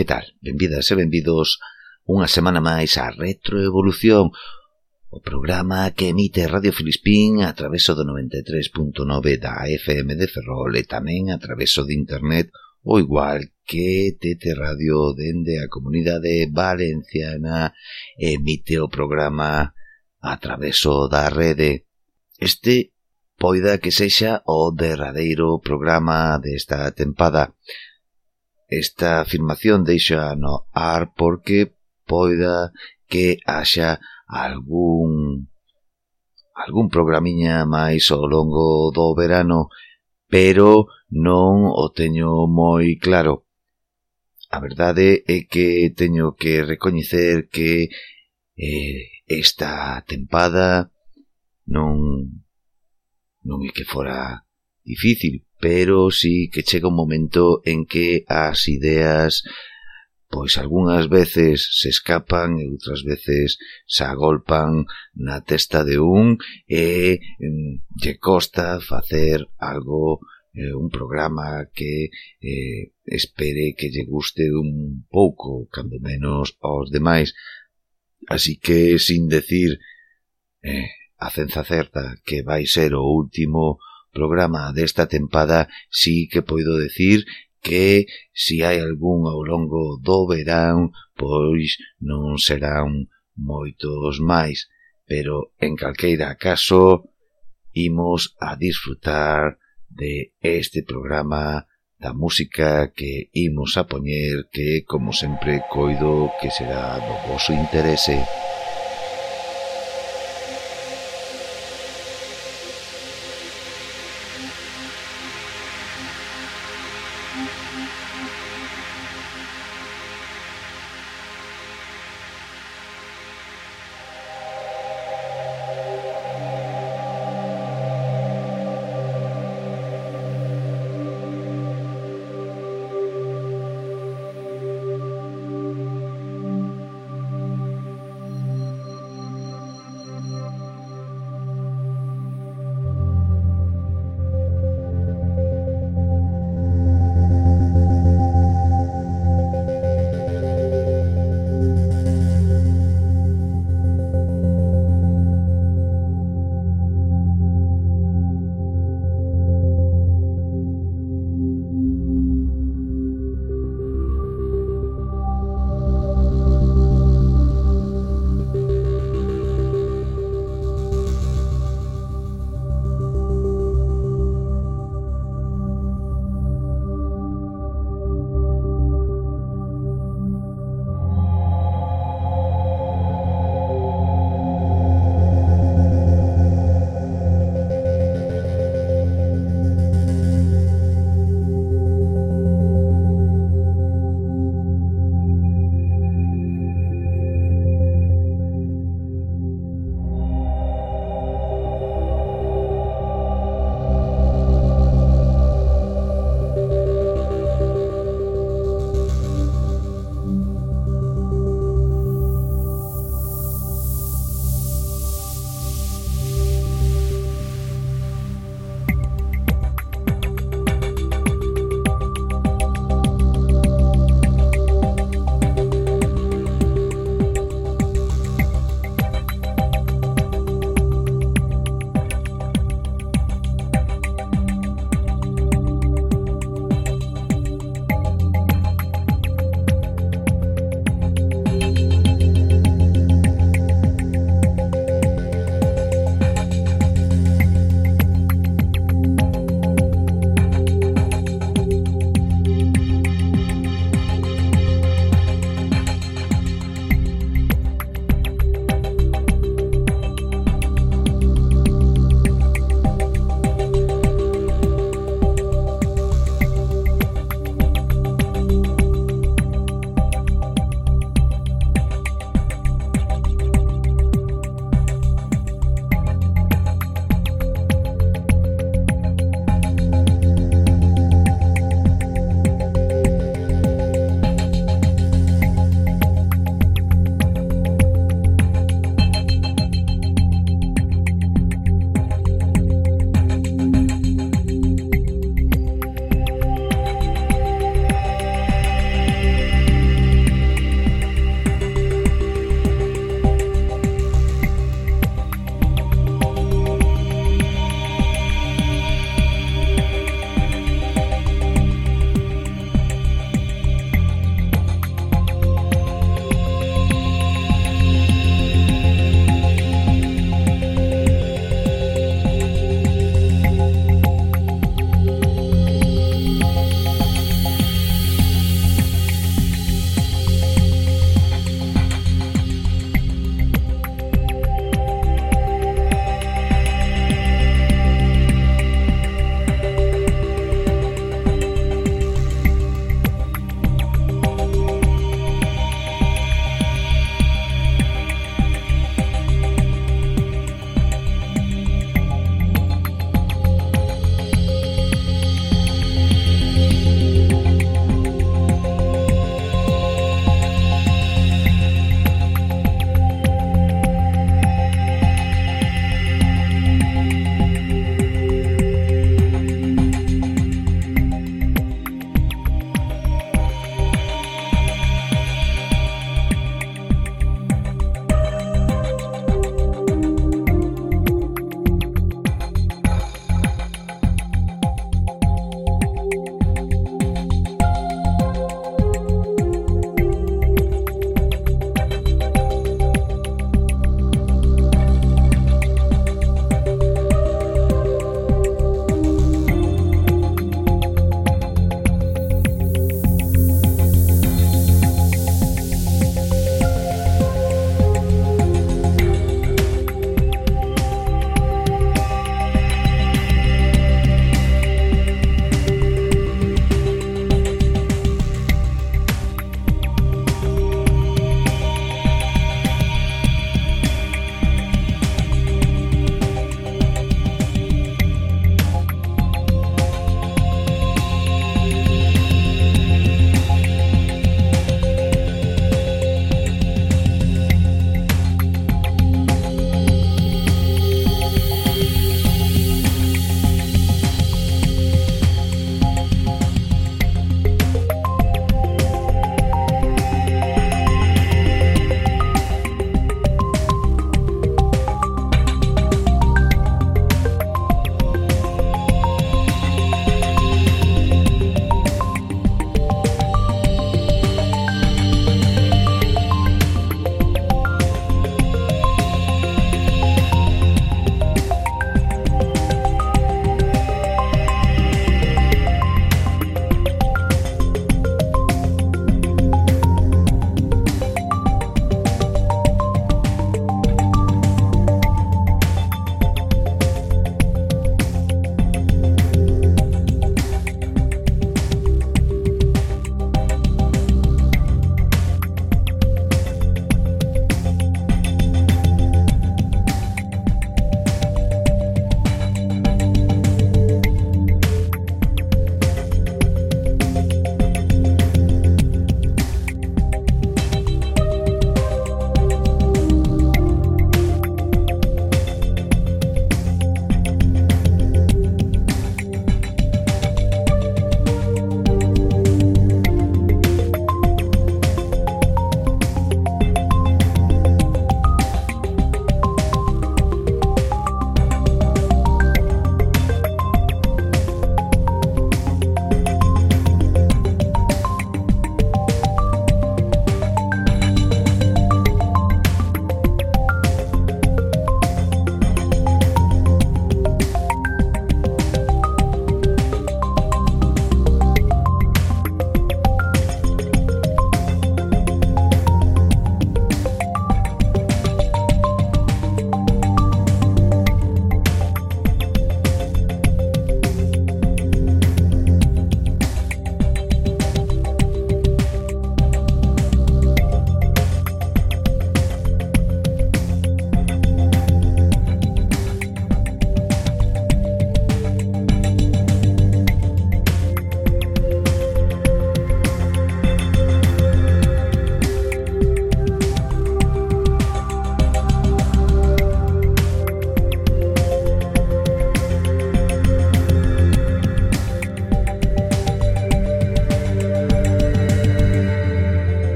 Que tal? Benvidas e benvidos unha semana máis a Retroevolución, o programa que emite Radio Filispín a traveso do 93.9 da FM de Ferrol e tamén a traveso de internet o igual que TT Radio dende a comunidade valenciana emite o programa a traveso da rede. Este poida que sexa o derradeiro programa desta tempada. Esta afirmación deixa no ar porque poida que haxa algún algún programiña máis ao longo do verano, pero non o teño moi claro. A verdade é que teño que recoñecer que eh, esta tempada non non é que fora difícil, pero sí que chega un momento en que as ideas pois algunhas veces se escapan e outras veces se agolpan na testa de un e mm, lle costa facer algo eh, un programa que eh, espere que lle guste un pouco, cando menos aos demais. Así que, sin decir eh, a cenza certa que vai ser o último programa desta tempada sí que poido decir que se hai algún ao longo do verán, pois non serán moitos máis, pero en calqueira caso imos a disfrutar de este programa da música que imos a poñer que, como sempre, coido que será do vosso interese. Música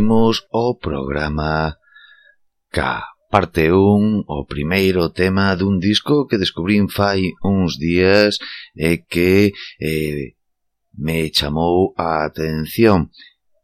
imos ao programa K, parte 1, o primeiro tema dun disco que descubrín fai uns días e que eh, me chamou a atención.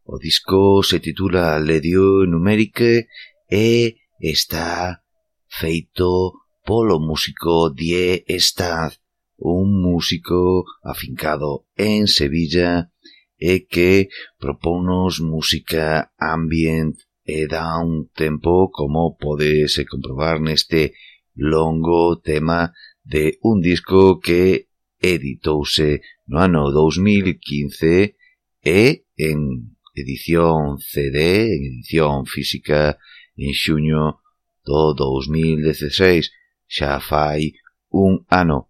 O disco se titula Le Dieu Numérique e está feito polo músico Die Stad, un músico afincado en Sevilla e que propónos música ambient e dá un tempo como podese comprobar neste longo tema de un disco que editouse no ano 2015 e en edición CD, en edición física en xuño do 2016, xa fai un ano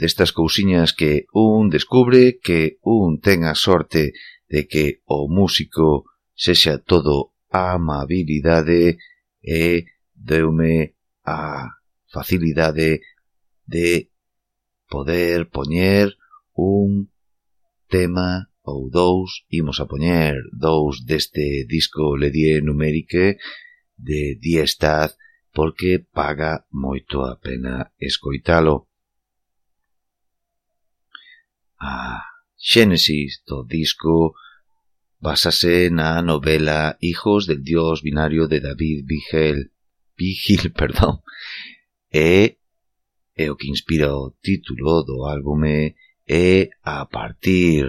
destas cousiñas que un descubre, que un ten a sorte de que o músico sexa todo amabilidade e deume a facilidade de poder poñer un tema ou dous, imos a poñer dous deste disco Ledie Numérique de Diestad porque paga moito a pena escoitalo. A xénesis do disco basase na novela Hijos del Dios binario de David Vigel, Vigil, perdón, e, e o que inspira o título do álbume e a partir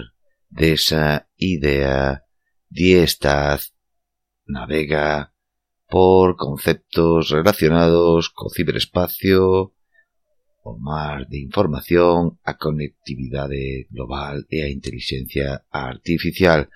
desa idea Diestaz navega por conceptos relacionados co ciberespacio, o mar de información, a conectividade global e a inteligencia artificial.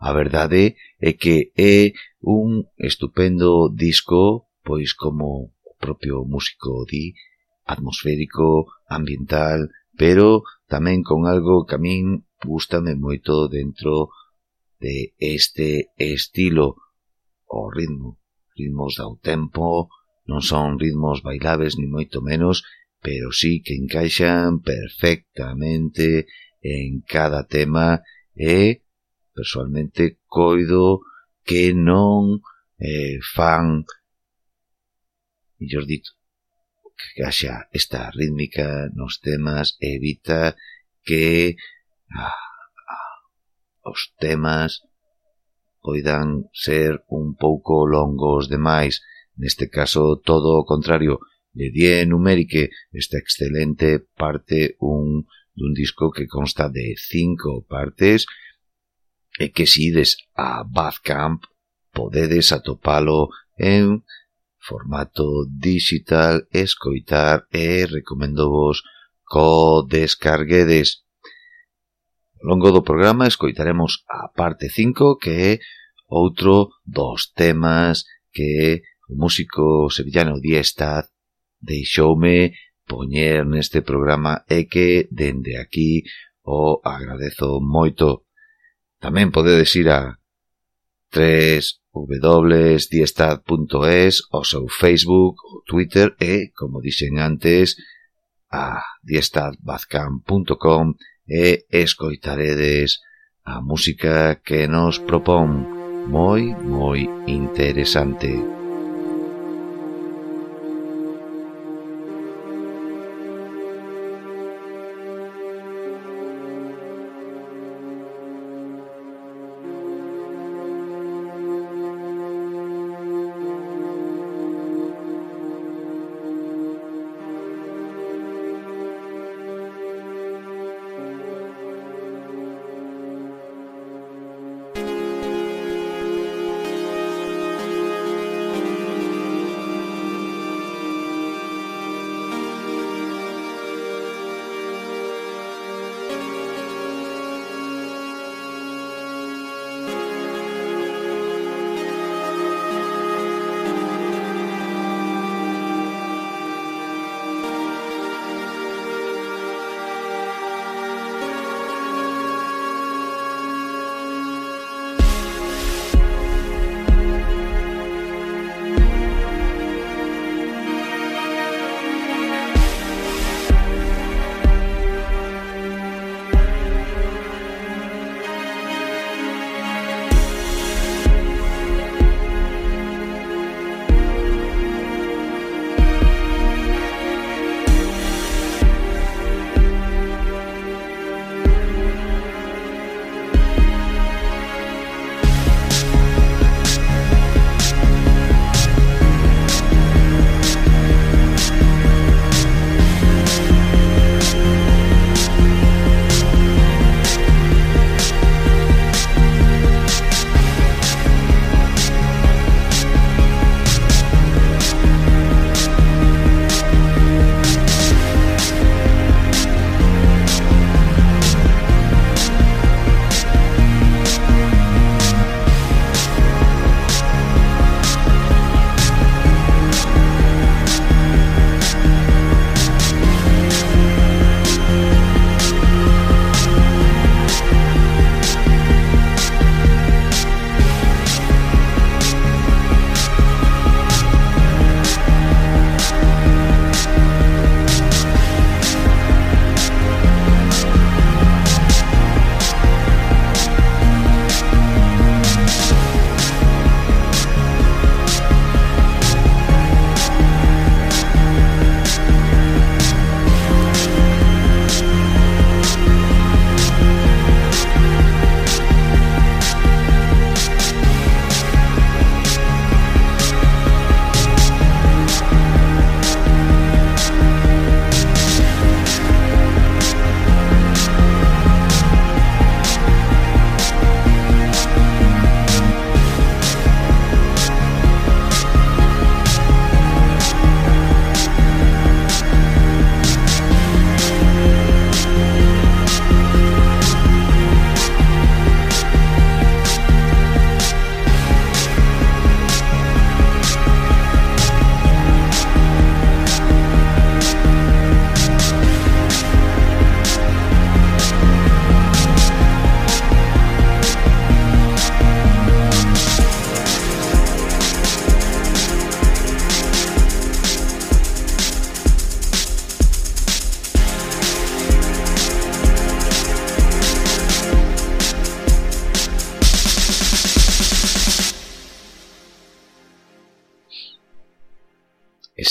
A verdade é que é un estupendo disco, pois como o propio músico di, atmosférico, ambiental, pero tamén con algo que a min gustame moito dentro de este estilo, o ritmo. Ritmos dao tempo, non son ritmos bailables ni moito menos, pero sí que encaixan perfectamente en cada tema e, personalmente, coido que non eh, fan, mellor dito, que haxa esta rítmica nos temas evita que ah, ah, os temas poidan ser un pouco longos demais. Neste caso, todo o contrario, Le Die Numérique, esta excelente parte un dun disco que consta de cinco partes e que si ides a Badcamp podedes atopalo en formato digital, escoitar e recomendo vos co descarguedes. Ao longo do programa escoitaremos a parte 5 que é outro dos temas que o músico sevillano Diestad deixoume poñer neste programa e que, dende aquí, o agradezo moito. Tamén podedes ir a 3wdiestad.es, o seu Facebook, o Twitter e, como dixen antes, a diestadbazcam.com e escoitaredes a música que nos propón moi, moi interesante.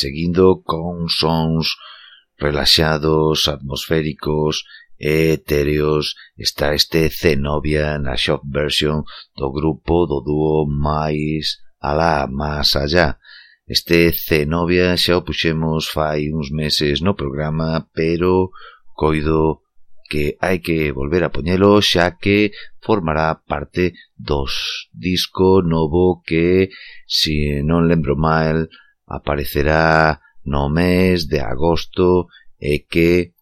seguindo con sons relaxados, atmosféricos e etéreos está este Zenobia na shop version do grupo do dúo máis alá, máis allá. Este Zenobia xa o puxemos fai uns meses no programa, pero coido que hai que volver a poñelo xa que formará parte dos disco novo que, se si non lembro mal, aparecerá no mes de agosto e que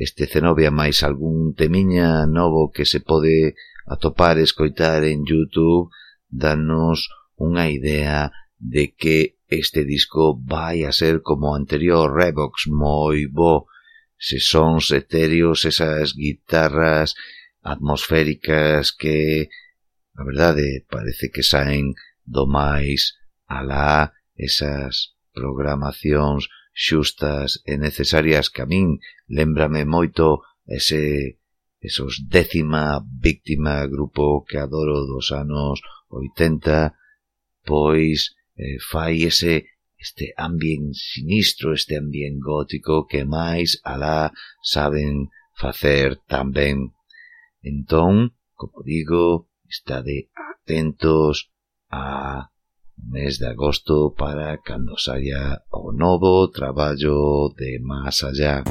este Zenobia máis algún temiña novo que se pode atopar e escoitar en Youtube danos unha idea de que este disco vai a ser como o anterior Revox moi bo. Se sons etéreos esas guitarras atmosféricas que a verdade parece que saen do máis alá Esas programacións xustas e necesarias que a min lembrame moito ese esos décima víctima grupo que adoro dos anos 80, pois eh, fai ese este ambient sinistro, este ambient gótico que máis alá saben facer tamén. Entón, como digo, estade atentos a mes de agosto para cando saia o novo traballo de Más Allá.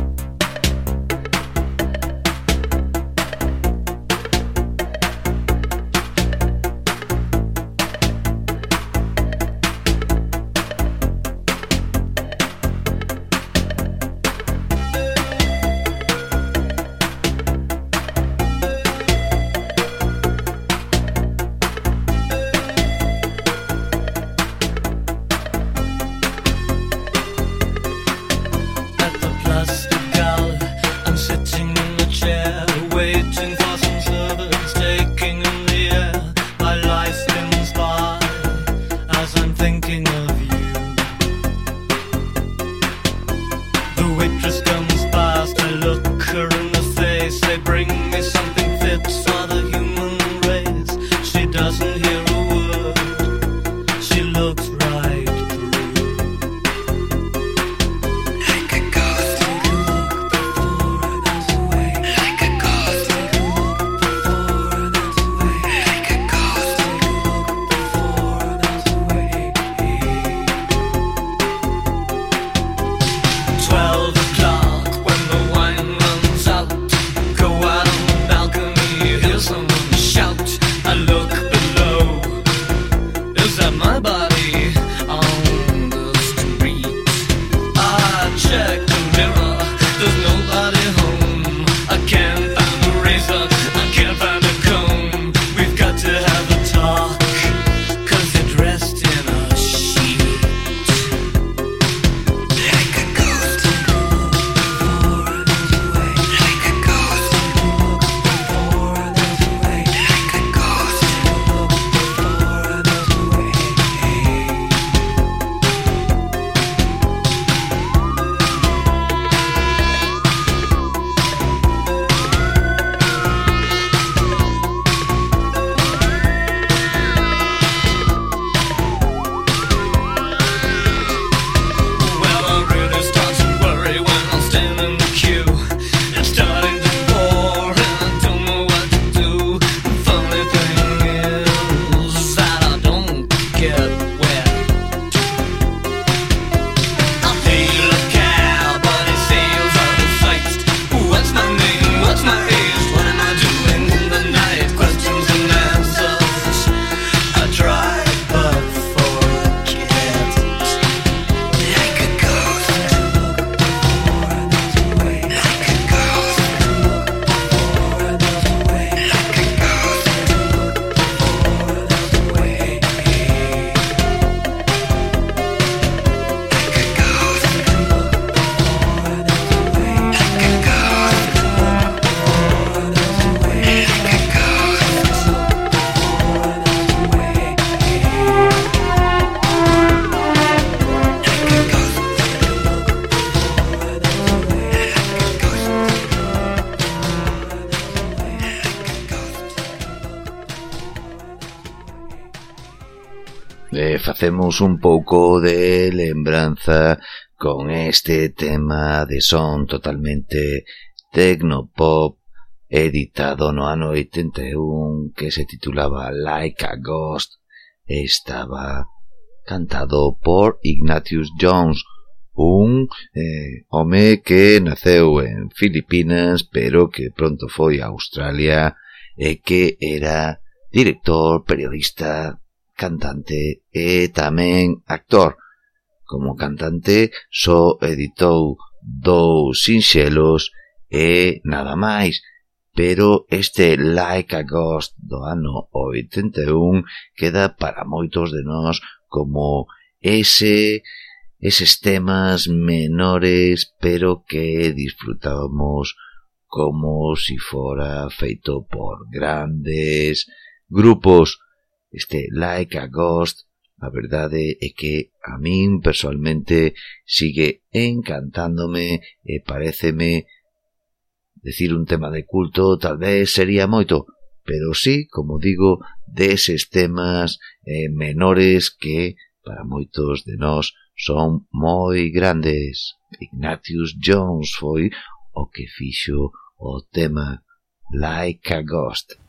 facemos un pouco de lembranza con este tema de son totalmente tecnopop editado no ano 81 que se titulaba Like a Ghost. Estaba cantado por Ignatius Jones un eh, home que naceu en Filipinas pero que pronto foi a Australia e que era director, periodista, cantante e tamén actor. Como cantante só editou dous sinxelos e nada máis, pero este Like a Ghost do ano 81 queda para moitos de nós como ese eses temas menores pero que disfrutábamos como si fora feito por grandes grupos este Like a Ghost, a verdade é que a min personalmente sigue encantándome e pareceme decir un tema de culto tal vez sería moito, pero sí, como digo, deses temas eh, menores que para moitos de nós son moi grandes. Ignatius Jones foi o que fixo o tema Like a Ghost.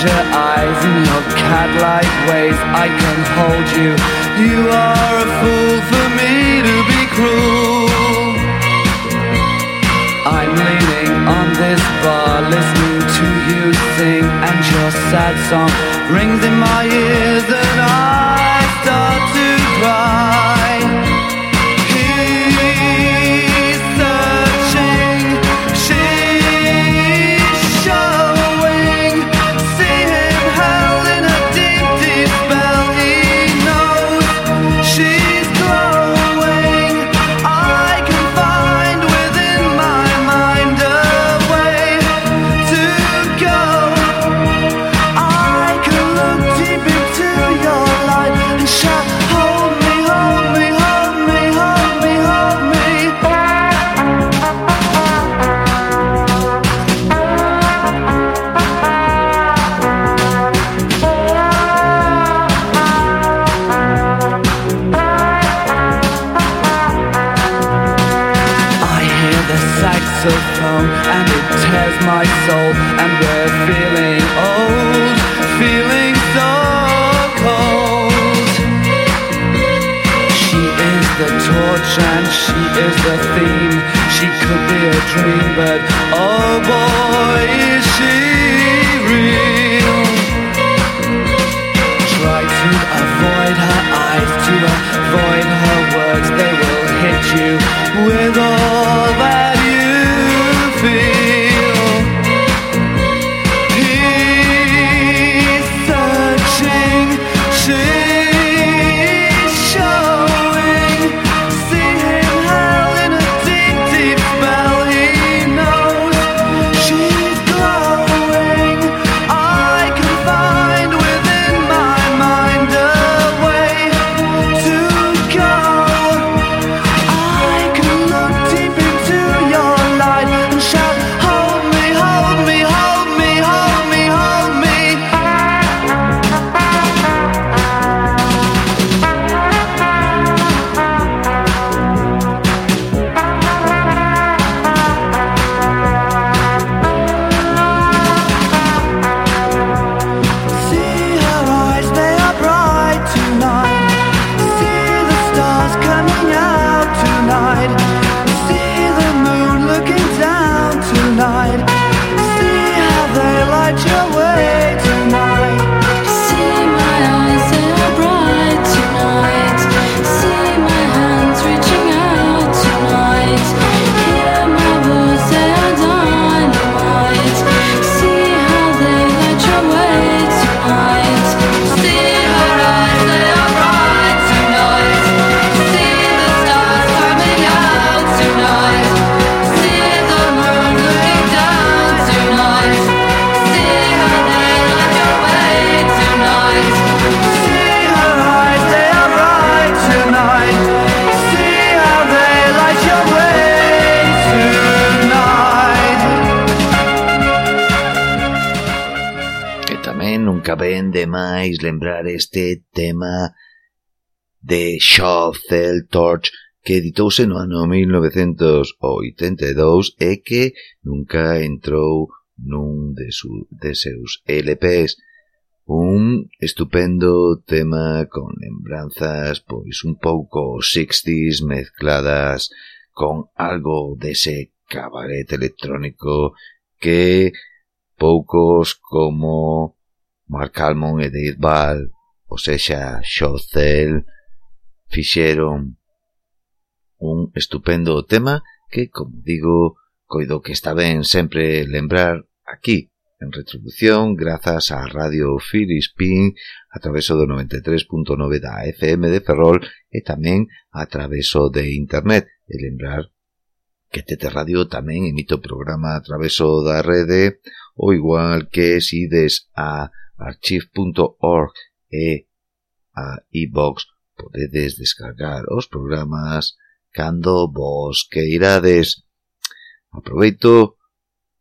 avenger eyes and your cat-like ways. I can hold you. You are a fool for me to be cruel. I'm leaning on this bar listening to you sing and your sad song rings in my ears and I este tema de Shuffle Torch que editouse no ano 1982 e que nunca entrou nun de, su, de seus LPs. Un estupendo tema con lembranzas pois un pouco 60s mezcladas con algo dese cabaret electrónico que poucos como Mark Almond e Dave Ball ou sexa, Xocel, fixeron un estupendo tema que, como digo, coido que está ben sempre lembrar aquí, en retribución, grazas á Radio Filispín, a traveso do 93.9 da FM de Ferrol e tamén a traveso de Internet. E lembrar que Tete Radio tamén emite o programa a traveso da rede, ou igual que sides a archive.org e a iVox podedes descargar os programas cando vos queirades. Aproveito,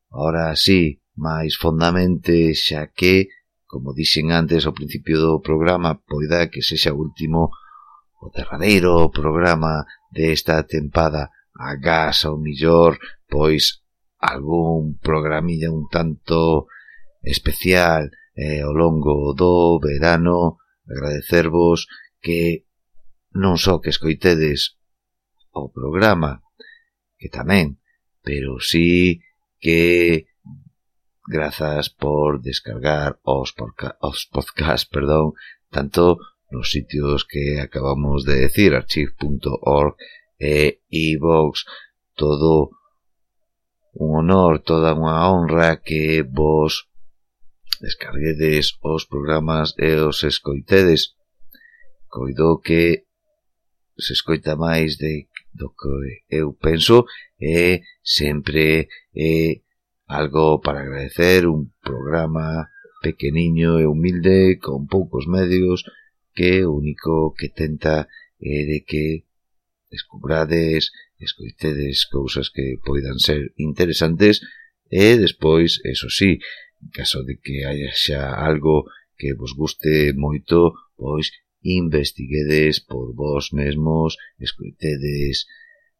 ahora sí, máis fondamente xa que, como dixen antes ao principio do programa, poida que sexa o último o derradeiro programa desta tempada a gas ao millor, pois algún programilla un tanto especial eh, ao longo do verano agradecervos que non só que escoitedes o programa, que tamén, pero sí que grazas por descargar os, porca, os podcast, perdón, tanto nos sitios que acabamos de decir, archive.org e iVox, e todo un honor, toda unha honra que vos descarguedes os programas e os escoitedes. Coido que se escoita máis de do que eu penso e sempre é algo para agradecer un programa pequeniño e humilde con poucos medios que o único que tenta é de que descubrades, escoitedes cousas que poidan ser interesantes e despois, eso sí, En caso de que haxa algo que vos guste moito, pois investiguedes por vos mesmos, escoitedes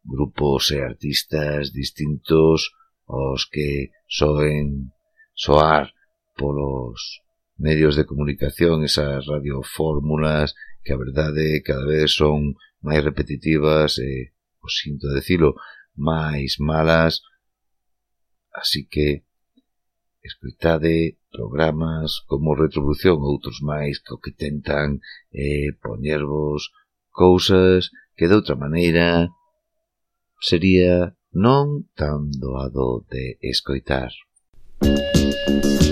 grupos e artistas distintos aos que soen soar polos medios de comunicación, esas radiofórmulas que a verdade cada vez son máis repetitivas e, os sinto decilo, máis malas, así que Escoitade programas como Retrovolución outros máis que o que tentan eh, poñervos cousas que de outra maneira sería non tan doado de escoitar. Música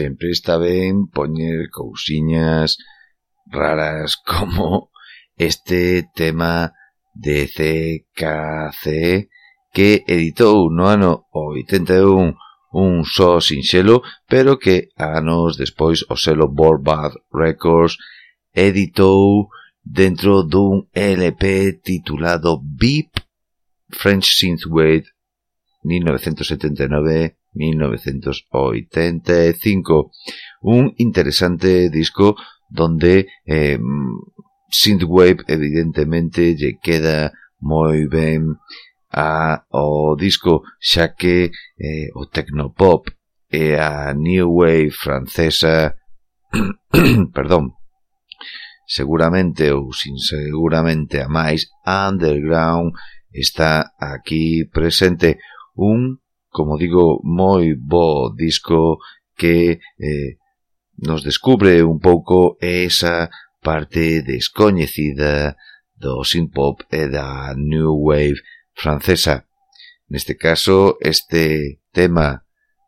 sempre está ben poñer cousiñas raras como este tema de CKC que editou no ano 81 un só sinxelo, pero que anos despois o selo Borbad Records editou dentro dun LP titulado Beep French Synthwave 1985. Un interesante disco donde eh, Synthwave evidentemente lle queda moi ben a o disco xa que eh, o tecnopop e a new wave francesa perdón seguramente ou sin seguramente a máis underground está aquí presente un como digo, moi bo disco que eh, nos descubre un pouco esa parte descoñecida do synth-pop e da new wave francesa. Neste caso, este tema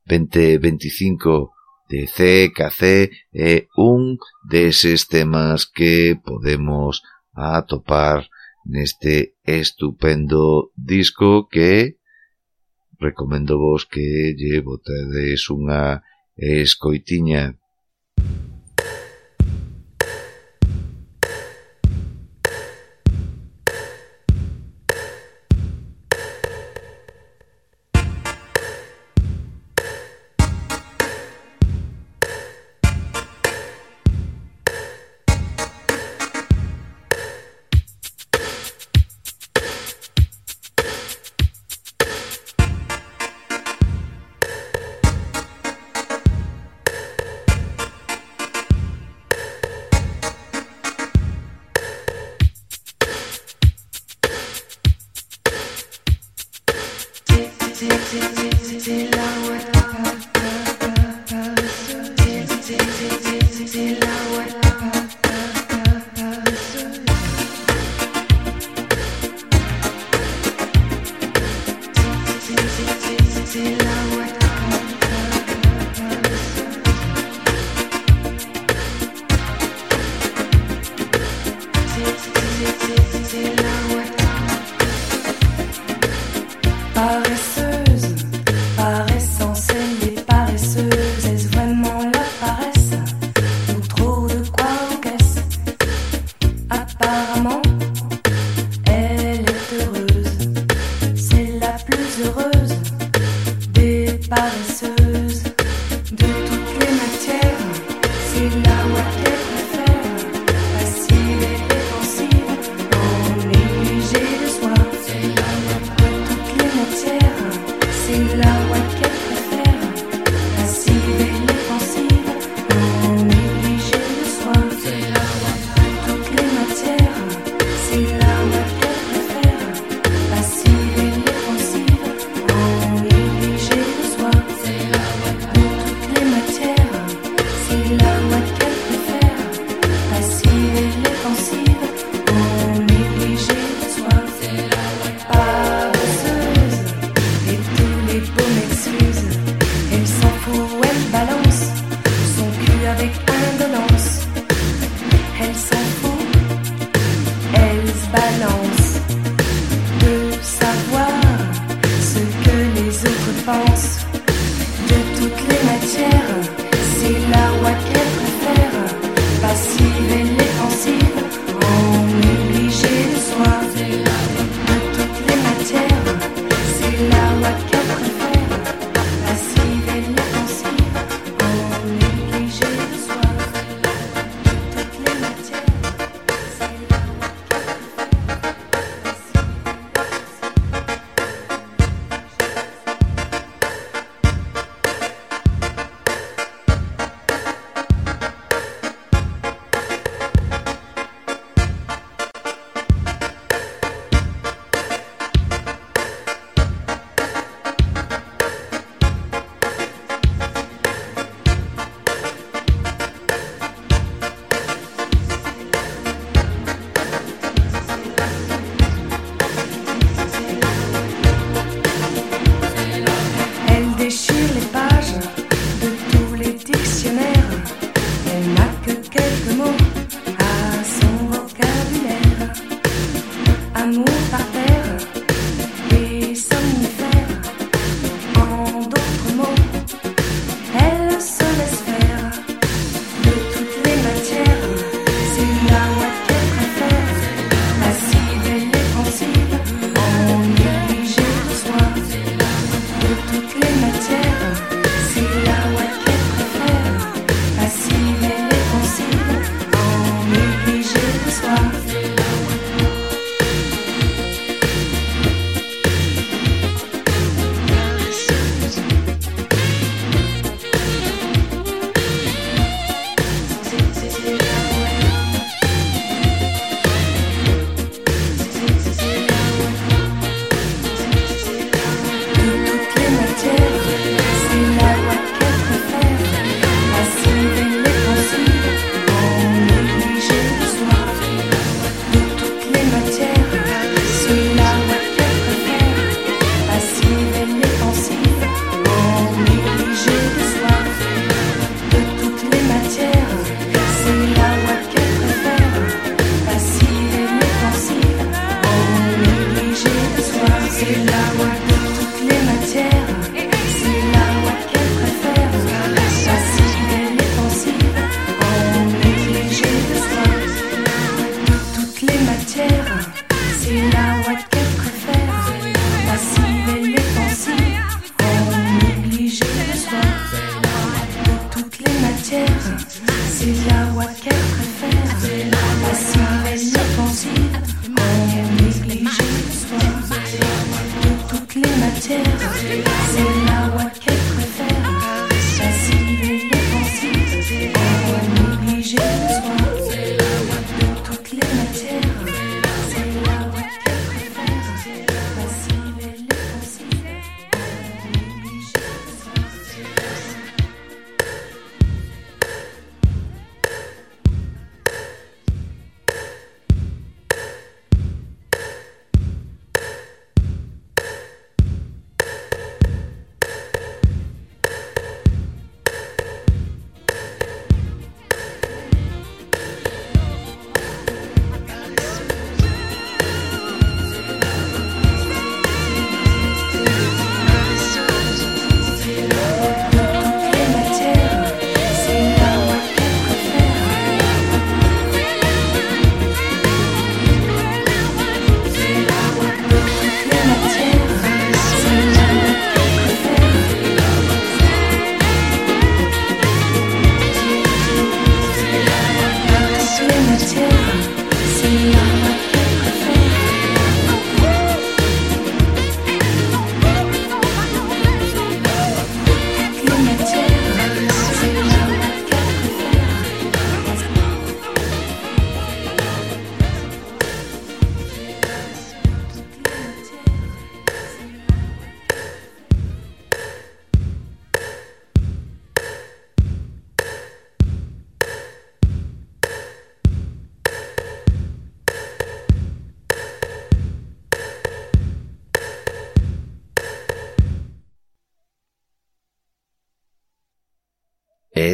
2025 de CKC é un deses temas que podemos atopar neste estupendo disco que recomendo vos que lle botades unha escoitiña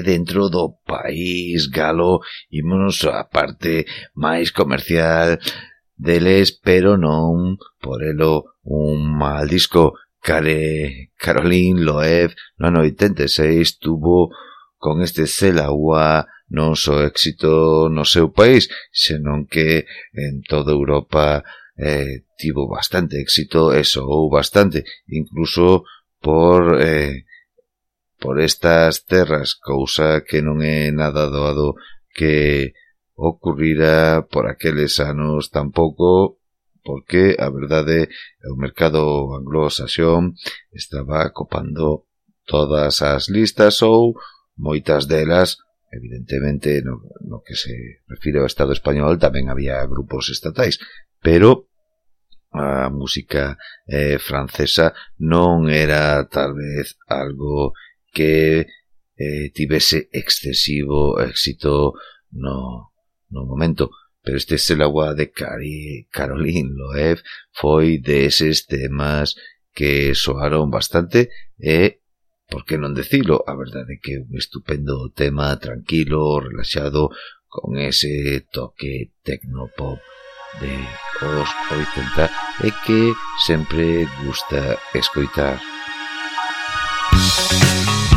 dentro do país galo, imos a parte máis comercial deles, pero non por elo un mal disco. Care, Caroline Loeb no ano 86 tuvo con este Celagua non só éxito no seu país, senón que en toda Europa eh, tivo bastante éxito e soou bastante, incluso por eh, por estas terras, cousa que non é nada doado que ocurrira por aqueles anos tampouco porque a verdade o mercado anglosaxón estaba copando todas as listas ou moitas delas evidentemente no, no que se refire ao Estado español tamén había grupos estatais pero a música eh, francesa non era tal vez algo que eh, tivese excesivo éxito no, no momento. Pero este Selagua de Cari, Caroline Loeb foi deses temas que soaron bastante e, por que non decilo, a verdade é que un estupendo tema tranquilo, relaxado, con ese toque tecnopop de os 80 e que sempre gusta escoitar. Música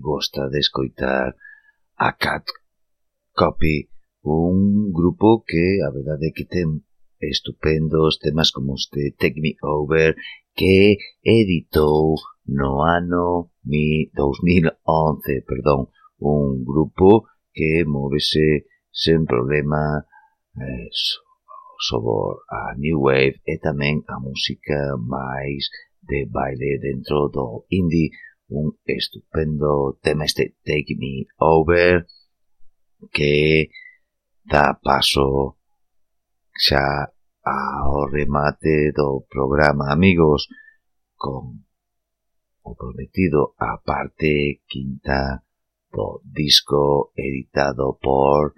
gosta de escoitar a Cat Copy, un grupo que a verdade que ten estupendos temas como este Take Me Over que editou no ano 2011, perdón, un grupo que movese sen problema eh, sobor a New Wave e tamén a música máis de baile dentro do indie un estupendo tema este Take Me Over que dá paso xa ao remate do programa Amigos con o prometido a parte quinta do disco editado por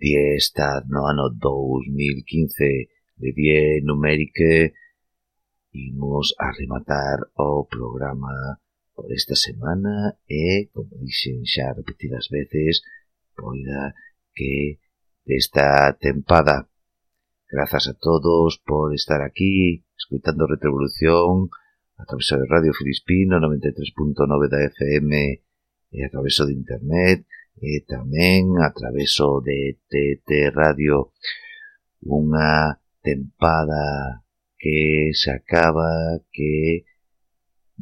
Diesta no ano 2015 de Die Numérique. Imos a rematar o programa por esta semana e, como dixen xa repetidas veces, poida que desta tempada. Grazas a todos por estar aquí, escuitando Retrovolución, a través de Radio Filispino 93.9 da FM e a través de Internet e tamén a través de TT Radio. Unha tempada que se acaba, que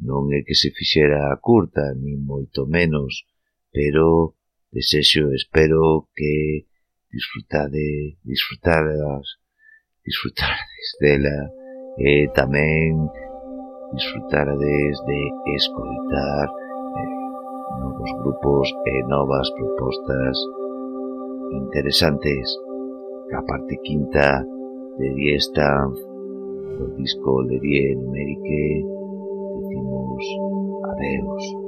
Non é que se fixera curta, ni moito menos, pero desexo, espero que disfrutade, disfrutadas, disfrutades dela e tamén disfrutarades de escoitar eh, novos grupos e novas propostas interesantes. A parte quinta de Diesta o disco Lerie Numérique, decimos adeus.